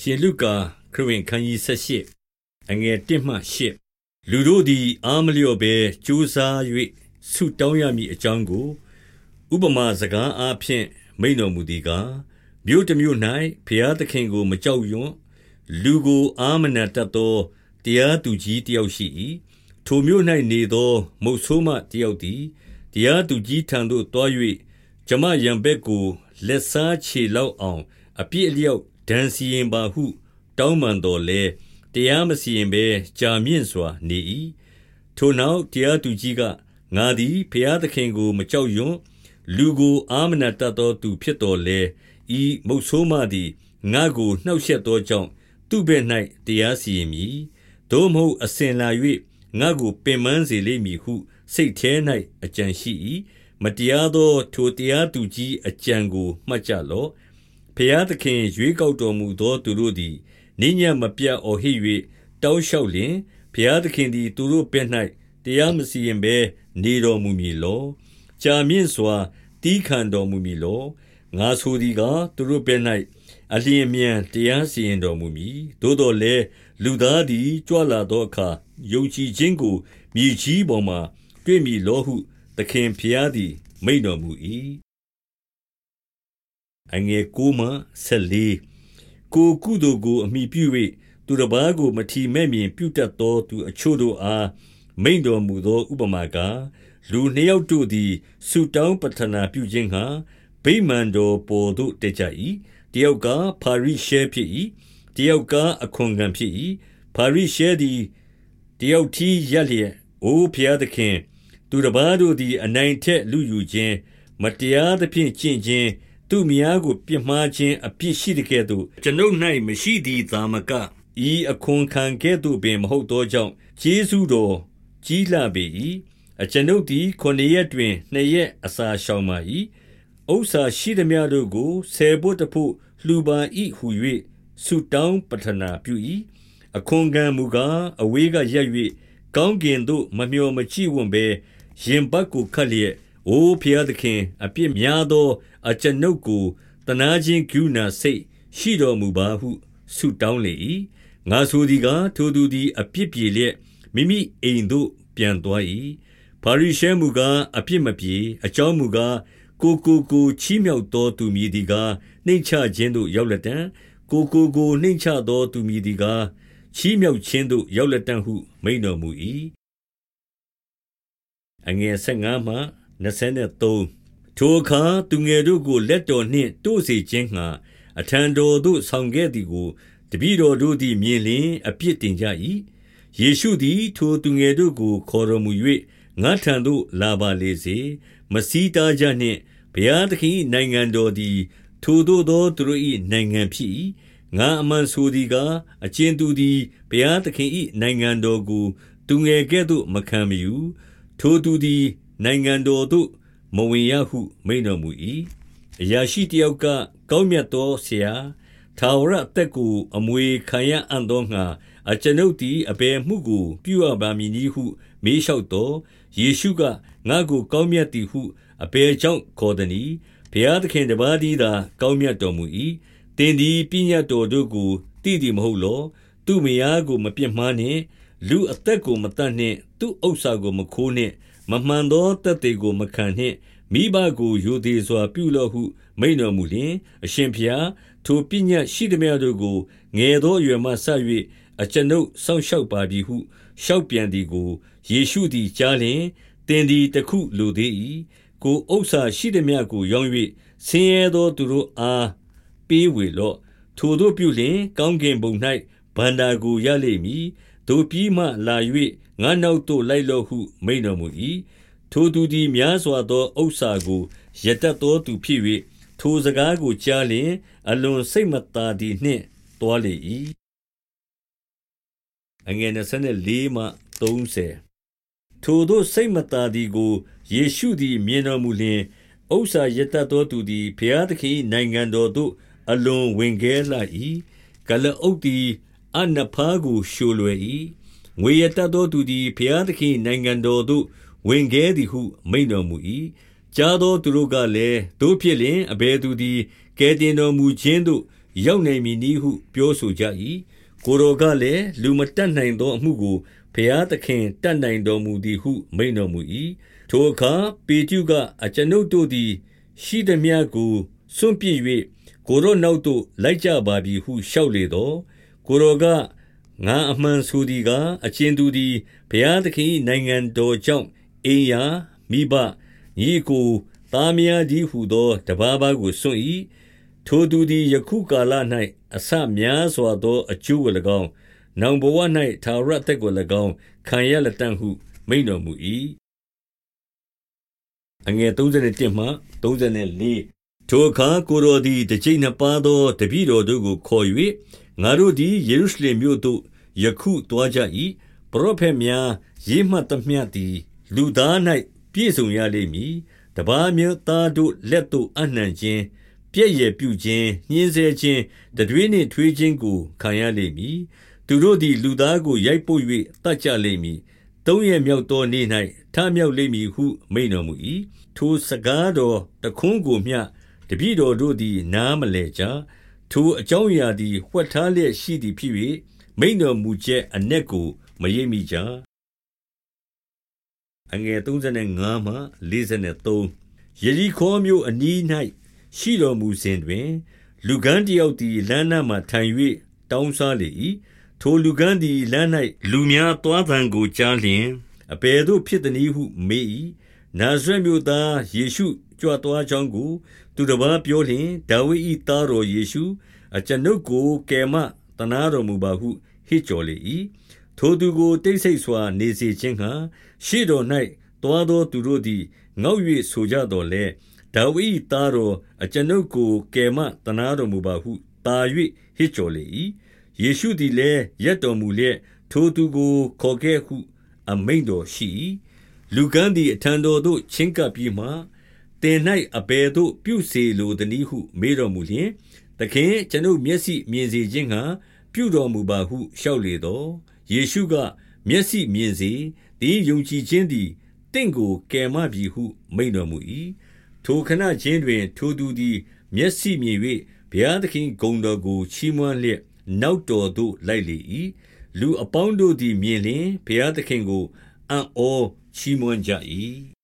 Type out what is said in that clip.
ရှင်လုကာခရစ်ဝင်ခန်းကြီး78အငယ်1မှ8လူတို့သည် အာမလျော့ဘဲကြိုးစား၍ဆုတောင်းရမည်အကြောင်းကိုဥပမာစကားအားဖြင့်မိန်တော်မူသည်ကားမြို့တစ်မြို့၌ဖျားသခင်ကိုမကြောက်ရွံ့လူကိုအာမနာတတ်သောတရားသူကြီးတယောက်ရှိ၏ထိုမြို့၌နေသော မုတ်ဆိုးမတယောက်သည်တရားသူကြီးထံသို့တွား၍ကျမရံဘက်ကိုလက်စားခြေလောက်အောင် အပြည့်အလျောက် ဒဏ်စီရင်ပါဟု တောင်းပန်တော်လဲတရားမစီရင်ဘဲကြာမြင့်စွာနေ၏ထိုနောက်တရားသူကြီးကငါသည်ဖျားသခင်ကို မကြောက်ရွံ့လူကိုအာမနာတတ်သောသူဖြစ်တော်လဲဤမုတ်ဆိုးမသည်ငါကိုနှောက်ယှက်သောကြောင့်သူ့ဘက်၌တရားစီရင်မည်သို့မဟုတ်အစဉ်လာ၍ငါကိုပင်ပန်းစေလိမ့်မည်ဟု စိတ်ထဲ၌အကြံရှိ၏မတရားသောထိုတရားသူကြီးအကြံကိုမှတ်ကြလော့ ဖျားသခင်ရွေးကောက်တော်မူသောသူတို့သည်နိညာမပြတ်အော်ဟစ်၍တောင်းလျှောက်လျင်ဖျားသခင်သည်သူတို့ဘက်၌တရားမစီရင်ဘဲနေတော်မူမည်လောကြာမြင့်စွာတီးခံတော်မူမည်လောငါဆိုသည်ကားသူတို့ဘက်၌အလျင်မြန်တရားစီရင်တော်မူမည်သို့တော်လည်းလူသားသည်ကြွလာသောအခါယုံကြည်ခြင်းကိုမြေကြီးပေါ်မှတွေ့မည်လောဟု သခင်ဖျားသည် မိန်တော်မူ၏ အငယ်9မှ14ကိုကုသိုလ်ကိုအမိပြု၍သူတစ်ပါးကိုမထီမဲ့မြင်ပြုတတ်သောသူအချို့တို့အားမိန်တော်မူသောဥပမာကားလူနှစ်ယောက်တို့သည်ဆုတောင်းပတနာပြုခြင်းဟာဗိမာန်တော်ပေါ်သို့တက်ကြ၏တယောက်ကဖာရိရှဲဖြစ်၏တယောက်ကအခွန်ခံဖြစ်၏ဖာရိရှဲသည်တယောက်ထီးရက်လျက်အိုဖျားသခင် သူတစ်ပါးတို့သည်အနိုင်ထက်လူယူခြင်းမတရားသဖြင့်ကျင့်ခြင်း သူများကို ပြစ်မှားခြင်းအပြစ်ရှိတဲ့ကဲ့သို့ကျွန်ုပ်၌မရှိသည်သာမကဤအခွန်ခံကဲ့သို့ပင်မဟုတ်သောကြောင့်ကျေးဇူးတော်ကြီးလာပေ၏အကျွန်ုပ်သည်ခொနည်းရက်တွင်နှစ်ရက်အစာရှောင်ပါ၏ဥစ္စာရှိသည်များတို့ကိုဆယ်ဖို့တဖို့လှူပါ၏ဟု၍ဆုတောင်းပတနာပြု၏အခွန်ခံမူကားအဝေးကရက်၍ကောင်းကင်သို့မမျှော်မကြည့်ဝံ့ဘဲရင်ပတ်ကိုခတ်လျက် အိုဖျားသခင်အပြစ်များသော အကျွန်ုပ်ကိုတနာခြင်းကရုဏာစိတ်ရှိတော်မူပါဟုဆုတောင်းလေ၏ငါဆိုသည်ကားထိုသူသည်အပြစ်ပြေလျက်မိမိအိမ်သို့ပြန်သွား၏ပါရိရှဲမူကားအပြစ်မပြေအကြောင်းမူကားကိုကိုကိုချီးမြှောက်သောသူမည်သည်ကားနှိမ့်ချခြင်းသို့ရောက်လက်တံကိုကိုကိုနှိမ့်ချသောသူမည်သည်ကားချီးမြှောက်ခြင်းသို့ရောက်လက်တံဟုမိန်တော်မူ၏အငယ်15မှ 23ထိုအခါသူငယ်တို့ကို လက်တော်နှင့်တို့စေခြင်းငှာအထံတော်သို့ဆောင်ခဲ့သည်ကိုတပည့်တော်တို့သည်မြင်လျင်အပြစ်တင်ကြ၏ယေရှုသည် ထိုသူငယ်တို့ကို ခေါ်တော်မူ၍ငါထံသို့လာပါလေစေမစည်းတားကြနှင့်ဘုရားသခင်နိုင်ငံတော်သည် ထိုသို့သောသူတို့၏နိုင်ငံဖြစ်၏ငါအမှန်ဆိုသည်ကားအချင်းသူသည်ဘုရားသခင်၏နိုင်ငံတော်ကို သူငယ်ကဲ့သို့မခံမယူထိုသူသည် နိုင်ငံတော်သို့မဝင်ရဟု မိန့်တော်မူ၏အရာရှိတယောက်က ကောင်းမြတ်သောဆရာထာဝရအသက်ကိုအမွေခံရအံ့သောငါအကျွန်ုပ်သည်အဘယ်မှုကိုပြုရပါမည်နည်းဟု မေးလျှောက်တော်ယေရှုကငါကိုကောင်းမြတ်သည်ဟုအဘယ်ကြောင့်ခေါ်သည်နည်းဘုရားသခင်တပါးတည်းသာ ကောင်းမြတ်တော်မူ၏တင်သည်ပညာတော်တို့ကိုတည်သည်မဟုတ်လော သူမယားကိုမပြစ်မှားနှင့် လူအသက်ကိုမတတ်နှင့် သူဥစ္စာကိုမခိုးနှင့် မမှန်သောတက်သေးကိုမခံနှင့်မိဘကိုယိုသေးစွာပြုလော့ဟု မိန်တော်မူလျင်အရှင်ဖျားထိုပညာရှိသည်များတို့ကိုငယ်သောအရွယ်မှဆက်၍အကျွန်ုပ်စောင့်ရှောက်ပါပြီဟုရှောက်ပြန်သည်ကိုယေရှုသည်ကြားလျင်တင်သည်တခုလိုသေး၏ကိုဥစ္စာရှိသည်များကိုရောင်း၍ဆင်းရဲသောသူတို့အားပေးဝေလော့ထိုတို့ပြုလျင် ကောင်းကင်ဘုံ၌ဗန္တာကိုရလိမ့်မည် တို့ပြီးမှလာ၍ငါနောက်သို့လိုက်လော့ဟုမိန်တော်မူ၏ထိုသူသည်များစွာသောဥစ္စာကိုရတတ်သောသူဖြစ်၍ထိုစကားကိုကြားလျင် အလွန်စိတ်မသာသည်နှင့်တွားလေ၏အငယ်24မှ30ထိုတို့စိတ်မသာသည်ကိုယေရှုသည်မြင်တော်မူလျှင်ဥစ္စာရတတ်သောသူသည်ဘုရားသခင်နိုင်ငံတော်သို့အလွန်ဝင်ခဲလာ၏ကလအုပ်သည် အနဖားကိုရှိုလွယ်၏ငွေရတတ်သောသူသည်ဘုရားသခင်နိုင်ငံတော်သို့ဝင်ခဲသည်ဟု မိန်တော်မူ၏ကြားသောသူတို့ကလည်းတို့ဖြစ်လျင်အဘယ်သူသည်ကဲတင်တော်မူခြင်းသို့ရောက်နေမည်နည်းဟု ပြောဆိုကြ၏။ကိုယ်တော်ကလည်း၊လူမတတ်နိုင်သောအမှုကိုဘုရားသခင်တတ်နိုင်တော်မူသည်ဟု မိန့်တော်မူ၏။ထိုအခါပေတရုက၊အကျွန်ုပ်တို့သည် ရှိသမျှကိုစွန့်ပစ်၍ကိုယ်တော်နောက်သို့လိုက်ကြပါပြီဟုလျှောက်လေသော်၊ ကိုယ်တော်က၊ငါအမှန်ဆိုသည်ကား၊အကြင်သူသည်ဘုရားသခင်၏နိုင်ငံတော်ကြောင့်အိမ်ရာ၊မိဘ၊ညီအစ်ကို၊သားမယားတည်းဟူသောတပါးပါးကိုစွန့်၏။ထိုသူသည်ယခုကာလ၌အဆများစွာသောအကျိုးကို၎င်း၊နောင်ဘဝ၌ထာဝရအသက်ကို၎င်းခံရလတံ့ဟုမိန့်တော်မူ၏။ထိုအခါကိုယ်တော်သည်တကျိပ်နှစ်ပါးသောတပည့်တော်တို့ကိုခေါ်၍၊ ငါတို့သည်ယေရုရှလင်မြို့သို့ယခုသွားကြ၏။ပရောဖက်များရေးမှတ်သမျှသည် လူသား၌ပြည့်စုံရလိမ့်မည်။တပါးအမျိုးသားတို့လက်သို့အပ်နှံခြင်း၊ပြက်ယယ်ပြုခြင်း၊ညှဉ်းဆဲခြင်း၊တံတွေးနှင့်ထွေးခြင်းကိုခံရလိမ့်မည်။သူတို့သည်လူသားကိုရိုက်ပုတ်၍သတ်ကြလိမ့်မည်။သုံးရက်မြောက်သောနေ့၌ထမြောက်လိမ့်မည်ဟုမိန့်တော်မူ၏။ထိုစကားတော်တခွန်းကိုမျှတပည့်တော်တို့သည်နားမလည်ကြ။ ထိုအကြောင်းအရာသည် ဝှက်ထားလျက်ရှိသည်ဖြစ်၍၊မိန့်တော်မူချက်အနက်ကို မရိပ်မိကြ။ယေရိခေါမြို့အနီး၌ရှိတော်မူစဉ်တွင်၊လူကန်းတယောက်သည် လမ်းနားမှာထိုင်၍တောင်းစားလေ၏။ထိုလူကန်းသည် လမ်း၌လူများသွားသံကိုကြားလျှင်၊အဘယ်သို့ဖြစ်သနည်းဟု မေး၏။နာဇရက်မြို့သား ယေရှု ကြွသွားကြောင်းကို သူတပါးပြောလျှင်၊ဒါဝိဒ်၏သားတော်ယေရှု၊အကျွန်ုပ်ကိုကယ်မသနားတော်မူပါဟုဟစ်ကြော်လေ၏။ထိုသူကိုတိတ်ဆိတ်စွာနေစေခြင်းငှါရှေ့တော်၌သွားသောသူတို့သည်ငေါက်၍ဆိုကြသော်လည်း၊ဒါဝိဒ်၏သားတော်၊အကျွန်ုပ်ကိုကယ်မသနားတော်မူပါဟုသာ၍ဟစ်ကြော်လေ၏။ယေရှုသည်လည်းရပ်တော်မူလျက်၊ထိုသူကိုခေါ်ခဲ့ဟု အမိန့်တော်ရှိ၏။လူကန်းသည်အထံတော်သို့ချဉ်းကပ်ပြီးမှ၊ သင်၌အဘယ်သို့ပြုစေလိုသနည်းဟု မေးတော်မူလျှင်၊သခင်၊အကျွန်ုပ်မျက်စိမြင်စေခြင်းငှါပြုတော်မူပါဟုလျှောက်လေသော်၊ယေရှုက၊မျက်စိမြင်စေ။သင်၏ယုံကြည်ခြင်းသည်သင့်ကိုကယ်မပြီဟု မိန့်တော်မူ၏။ထိုခဏခြင်းတွင် ထိုသူသည် မျက်စိမြင်၍ဘုရားသခင်၏ဂုဏ်တော်ကိုချီးမွမ်းလျက်နောက်တော်သို့လိုက်လေ၏။လူအပေါင်းတို့သည်မြင်လျှင်ဘုရားသခင်ကိုအံ့ဩချီးမွမ်းကြ၏။